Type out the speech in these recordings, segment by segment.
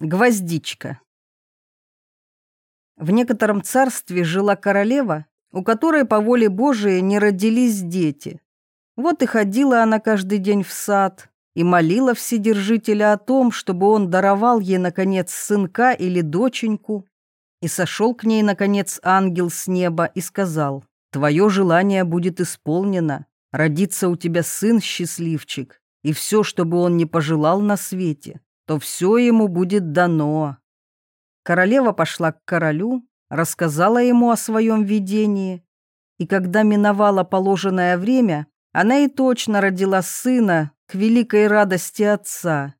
Гвоздичка. В некотором царстве жила королева, у которой по воле Божией не родились дети. Вот и ходила она каждый день в сад и молила Вседержителя о том, чтобы он даровал ей, наконец, сынка или доченьку. И сошел к ней, наконец, ангел с неба и сказал, «Твое желание будет исполнено, родится у тебя сын-счастливчик, и все, чтобы он не пожелал на свете, то все ему будет дано. Королева пошла к королю, рассказала ему о своем видении, и когда миновало положенное время, она и точно родила сына к великой радости отца.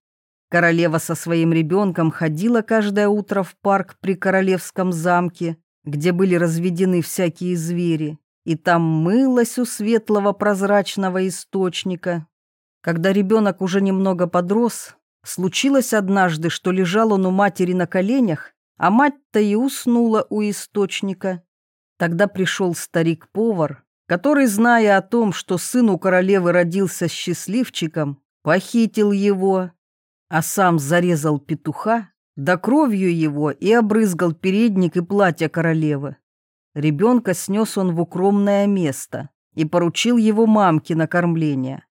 Королева со своим ребенком ходила каждое утро в парк при королевском замке, где были разведены всякие звери, и там мылась у светлого прозрачного источника. Когда ребенок уже немного подрос, Случилось однажды, что лежал он у матери на коленях, а мать-то и уснула у источника. Тогда пришел старик-повар, который, зная о том, что сын у королевы родился счастливчиком, похитил его, а сам зарезал петуха, да кровью его и обрызгал передник и платье королевы. Ребенка снес он в укромное место и поручил его мамке на кормление,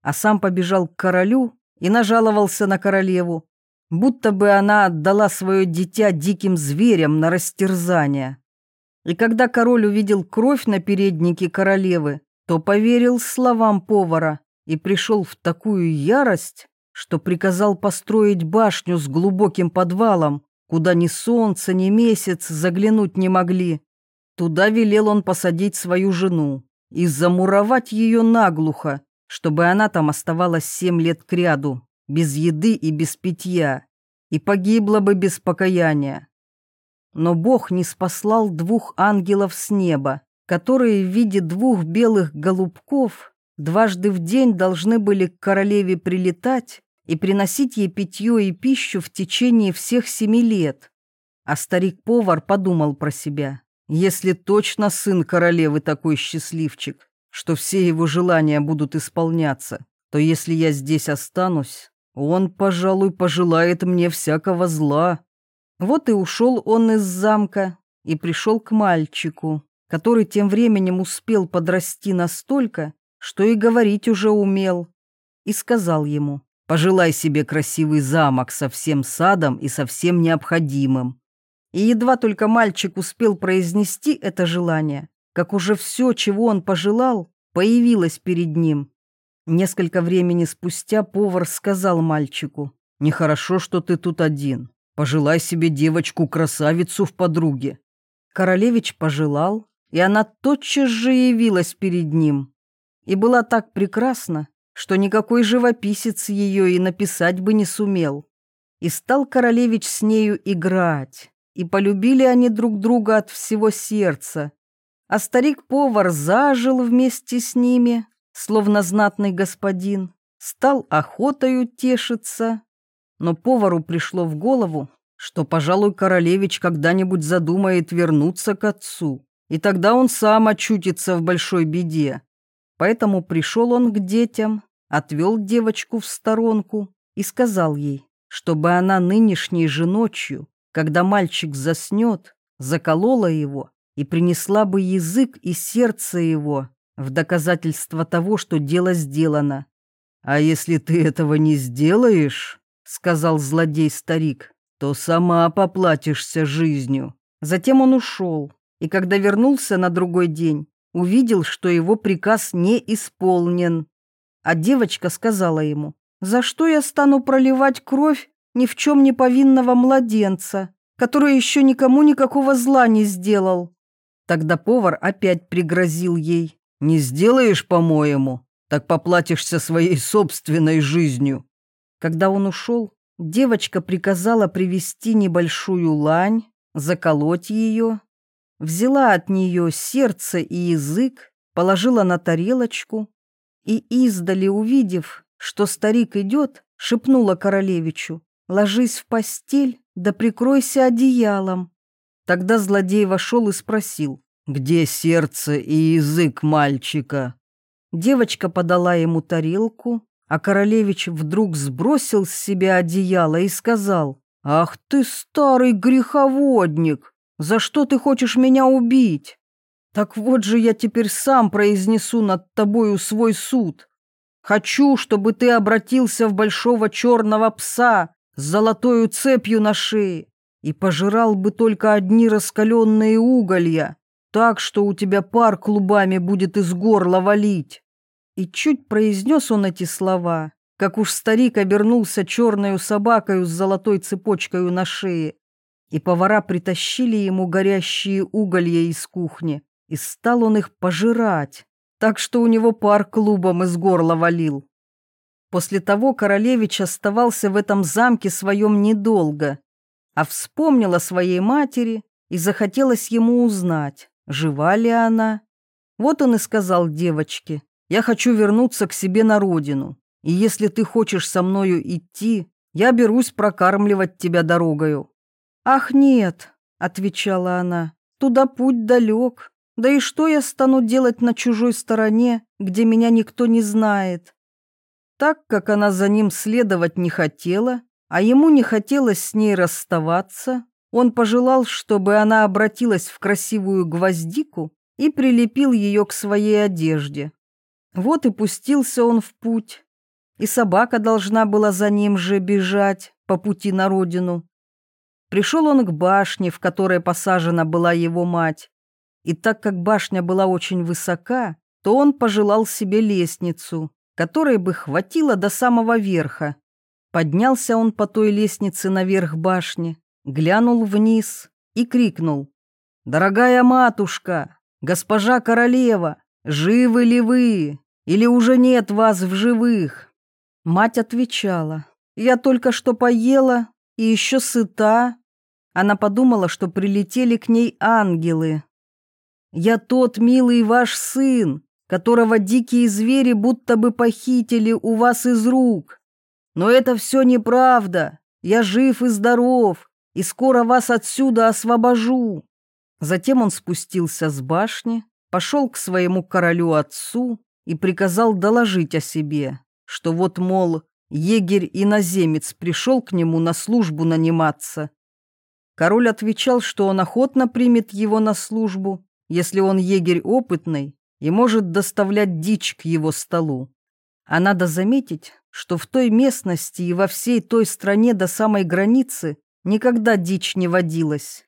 а сам побежал к королю и нажаловался на королеву, будто бы она отдала свое дитя диким зверям на растерзание. И когда король увидел кровь на переднике королевы, то поверил словам повара и пришел в такую ярость, что приказал построить башню с глубоким подвалом, куда ни солнце, ни месяц заглянуть не могли. Туда велел он посадить свою жену и замуровать ее наглухо, чтобы она там оставалась семь лет кряду, без еды и без питья, и погибла бы без покаяния. Но Бог не спаслал двух ангелов с неба, которые в виде двух белых голубков дважды в день должны были к королеве прилетать и приносить ей питье и пищу в течение всех семи лет. А старик-повар подумал про себя, если точно сын королевы такой счастливчик, что все его желания будут исполняться, то если я здесь останусь, он, пожалуй, пожелает мне всякого зла. Вот и ушел он из замка и пришел к мальчику, который тем временем успел подрасти настолько, что и говорить уже умел, и сказал ему, «Пожелай себе красивый замок со всем садом и со всем необходимым». И едва только мальчик успел произнести это желание, как уже все, чего он пожелал, появилось перед ним. Несколько времени спустя повар сказал мальчику, «Нехорошо, что ты тут один. Пожелай себе девочку-красавицу в подруге». Королевич пожелал, и она тотчас же явилась перед ним. И была так прекрасна, что никакой живописец ее и написать бы не сумел. И стал королевич с нею играть, и полюбили они друг друга от всего сердца, а старик-повар зажил вместе с ними, словно знатный господин, стал охотою тешиться. Но повару пришло в голову, что, пожалуй, королевич когда-нибудь задумает вернуться к отцу, и тогда он сам очутится в большой беде. Поэтому пришел он к детям, отвел девочку в сторонку и сказал ей, чтобы она нынешней же ночью, когда мальчик заснет, заколола его и принесла бы язык и сердце его в доказательство того, что дело сделано. «А если ты этого не сделаешь, — сказал злодей-старик, — то сама поплатишься жизнью». Затем он ушел, и когда вернулся на другой день, увидел, что его приказ не исполнен. А девочка сказала ему, «За что я стану проливать кровь ни в чем не повинного младенца, который еще никому никакого зла не сделал?» Тогда повар опять пригрозил ей. «Не сделаешь, по-моему, так поплатишься своей собственной жизнью». Когда он ушел, девочка приказала привести небольшую лань, заколоть ее, взяла от нее сердце и язык, положила на тарелочку и, издали увидев, что старик идет, шепнула королевичу, «Ложись в постель, да прикройся одеялом, Тогда злодей вошел и спросил, где сердце и язык мальчика? Девочка подала ему тарелку, а королевич вдруг сбросил с себя одеяло и сказал, «Ах ты, старый греховодник! За что ты хочешь меня убить? Так вот же я теперь сам произнесу над тобою свой суд. Хочу, чтобы ты обратился в большого черного пса с золотою цепью на шее и пожирал бы только одни раскаленные уголья, так что у тебя пар клубами будет из горла валить. И чуть произнес он эти слова, как уж старик обернулся черною собакою с золотой цепочкой на шее, и повара притащили ему горящие уголья из кухни, и стал он их пожирать, так что у него пар клубом из горла валил. После того королевич оставался в этом замке своем недолго, а вспомнил о своей матери и захотелось ему узнать, жива ли она. Вот он и сказал девочке, «Я хочу вернуться к себе на родину, и если ты хочешь со мною идти, я берусь прокармливать тебя дорогою». «Ах, нет», — отвечала она, — «туда путь далек, да и что я стану делать на чужой стороне, где меня никто не знает?» Так как она за ним следовать не хотела, а ему не хотелось с ней расставаться, он пожелал, чтобы она обратилась в красивую гвоздику и прилепил ее к своей одежде. Вот и пустился он в путь, и собака должна была за ним же бежать по пути на родину. Пришел он к башне, в которой посажена была его мать, и так как башня была очень высока, то он пожелал себе лестницу, которой бы хватило до самого верха. Поднялся он по той лестнице наверх башни, глянул вниз и крикнул. «Дорогая матушка, госпожа королева, живы ли вы? Или уже нет вас в живых?» Мать отвечала. «Я только что поела и еще сыта». Она подумала, что прилетели к ней ангелы. «Я тот милый ваш сын, которого дикие звери будто бы похитили у вас из рук. Но это все неправда. Я жив и здоров, и скоро вас отсюда освобожу». Затем он спустился с башни, пошел к своему королю-отцу и приказал доложить о себе, что вот, мол, егерь-иноземец пришел к нему на службу наниматься. Король отвечал, что он охотно примет его на службу, если он егерь опытный и может доставлять дичь к его столу. А надо заметить, что в той местности и во всей той стране до самой границы никогда дичь не водилась.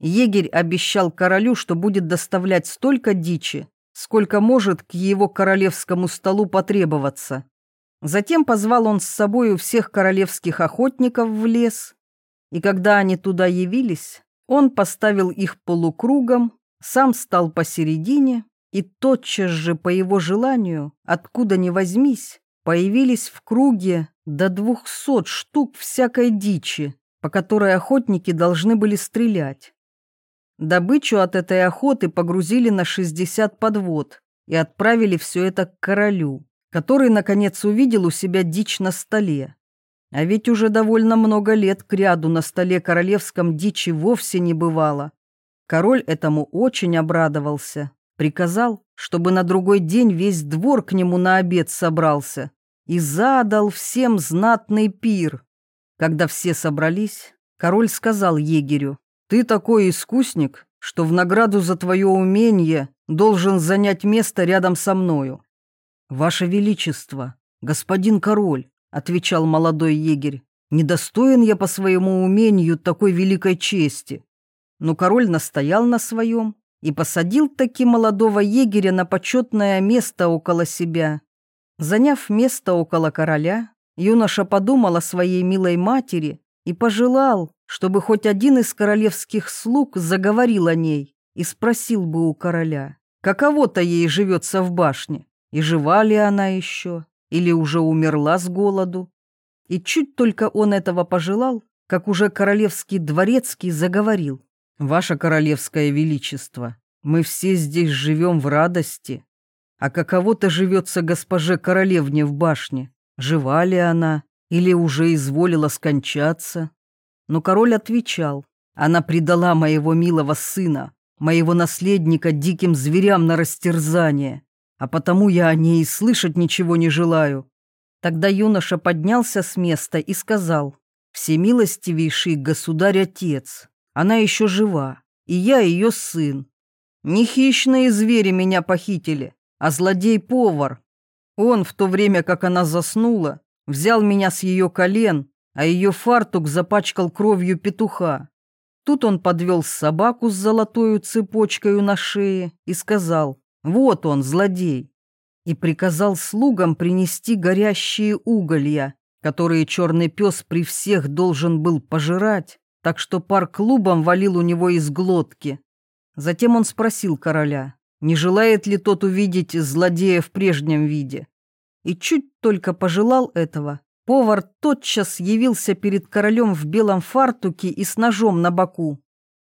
Егерь обещал королю, что будет доставлять столько дичи, сколько может к его королевскому столу потребоваться. Затем позвал он с собою всех королевских охотников в лес, и когда они туда явились, он поставил их полукругом, сам стал посередине и тотчас же по его желанию, откуда ни возьмись, появились в круге до двухсот штук всякой дичи, по которой охотники должны были стрелять. Добычу от этой охоты погрузили на 60 подвод и отправили все это к королю, который, наконец, увидел у себя дичь на столе. А ведь уже довольно много лет кряду на столе королевском дичи вовсе не бывало. Король этому очень обрадовался Приказал, чтобы на другой день весь двор к нему на обед собрался и задал всем знатный пир. Когда все собрались, король сказал егерю, «Ты такой искусник, что в награду за твое умение должен занять место рядом со мною». «Ваше Величество, господин король», — отвечал молодой егерь, «недостоин я по своему умению такой великой чести». Но король настоял на своем и посадил таки молодого егеря на почетное место около себя. Заняв место около короля, юноша подумал о своей милой матери и пожелал, чтобы хоть один из королевских слуг заговорил о ней и спросил бы у короля, каково-то ей живется в башне, и жива ли она еще, или уже умерла с голоду. И чуть только он этого пожелал, как уже королевский дворецкий заговорил. «Ваше королевское величество, мы все здесь живем в радости. А каково-то живется госпоже королевне в башне? Жива ли она или уже изволила скончаться?» Но король отвечал, «Она предала моего милого сына, моего наследника диким зверям на растерзание, а потому я о ней и слышать ничего не желаю». Тогда юноша поднялся с места и сказал, всемилостивейший государь-отец, она еще жива, и я ее сын. Не хищные звери меня похитили, а злодей-повар. Он, в то время как она заснула, взял меня с ее колен, а ее фартук запачкал кровью петуха. Тут он подвел собаку с золотою цепочкой на шее и сказал, «Вот он, злодей!» и приказал слугам принести горящие уголья, которые черный пес при всех должен был пожирать, так что пар клубом валил у него из глотки. Затем он спросил короля, не желает ли тот увидеть злодея в прежнем виде. И чуть только пожелал этого, повар тотчас явился перед королем в белом фартуке и с ножом на боку.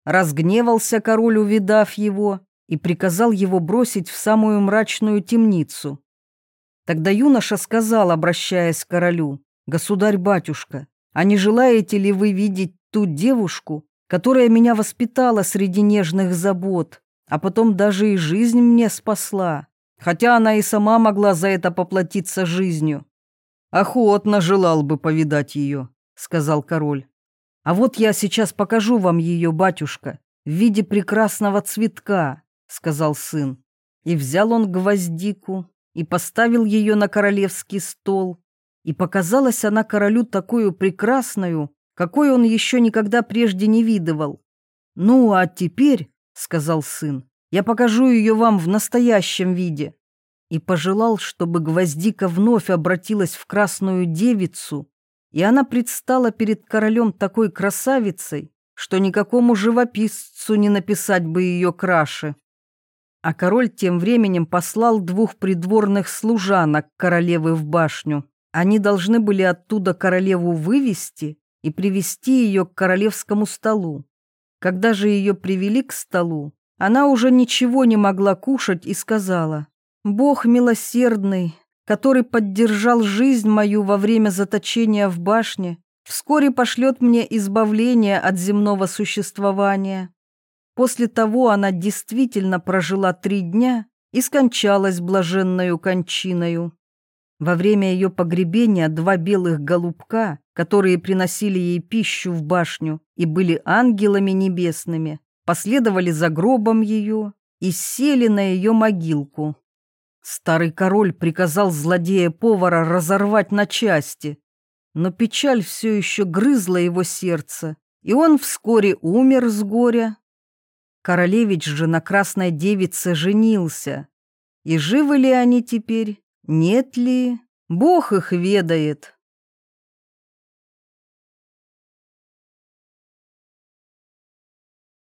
Разгневался король, увидав его, и приказал его бросить в самую мрачную темницу. Тогда юноша сказал, обращаясь к королю, «Государь-батюшка, а не желаете ли вы видеть ту девушку, которая меня воспитала среди нежных забот, а потом даже и жизнь мне спасла, хотя она и сама могла за это поплатиться жизнью?» «Охотно желал бы повидать ее», — сказал король. «А вот я сейчас покажу вам ее, батюшка, в виде прекрасного цветка», — сказал сын. И взял он гвоздику и поставил ее на королевский стол, и показалась она королю такую прекрасную, какой он еще никогда прежде не видывал. «Ну, а теперь, — сказал сын, — я покажу ее вам в настоящем виде». И пожелал, чтобы гвоздика вновь обратилась в красную девицу, и она предстала перед королем такой красавицей, что никакому живописцу не написать бы ее краше. А король тем временем послал двух придворных служанок королевы в башню. Они должны были оттуда королеву вывести и привести ее к королевскому столу. Когда же ее привели к столу, она уже ничего не могла кушать и сказала, «Бог милосердный, который поддержал жизнь мою во время заточения в башне, вскоре пошлет мне избавление от земного существования». После того она действительно прожила три дня и скончалась блаженною кончиною. Во время ее погребения два белых голубка, которые приносили ей пищу в башню и были ангелами небесными, последовали за гробом ее и сели на ее могилку. Старый король приказал злодея-повара разорвать на части, но печаль все еще грызла его сердце, и он вскоре умер с горя. Королевич же на красной девице женился, и живы ли они теперь, нет ли, Бог их ведает.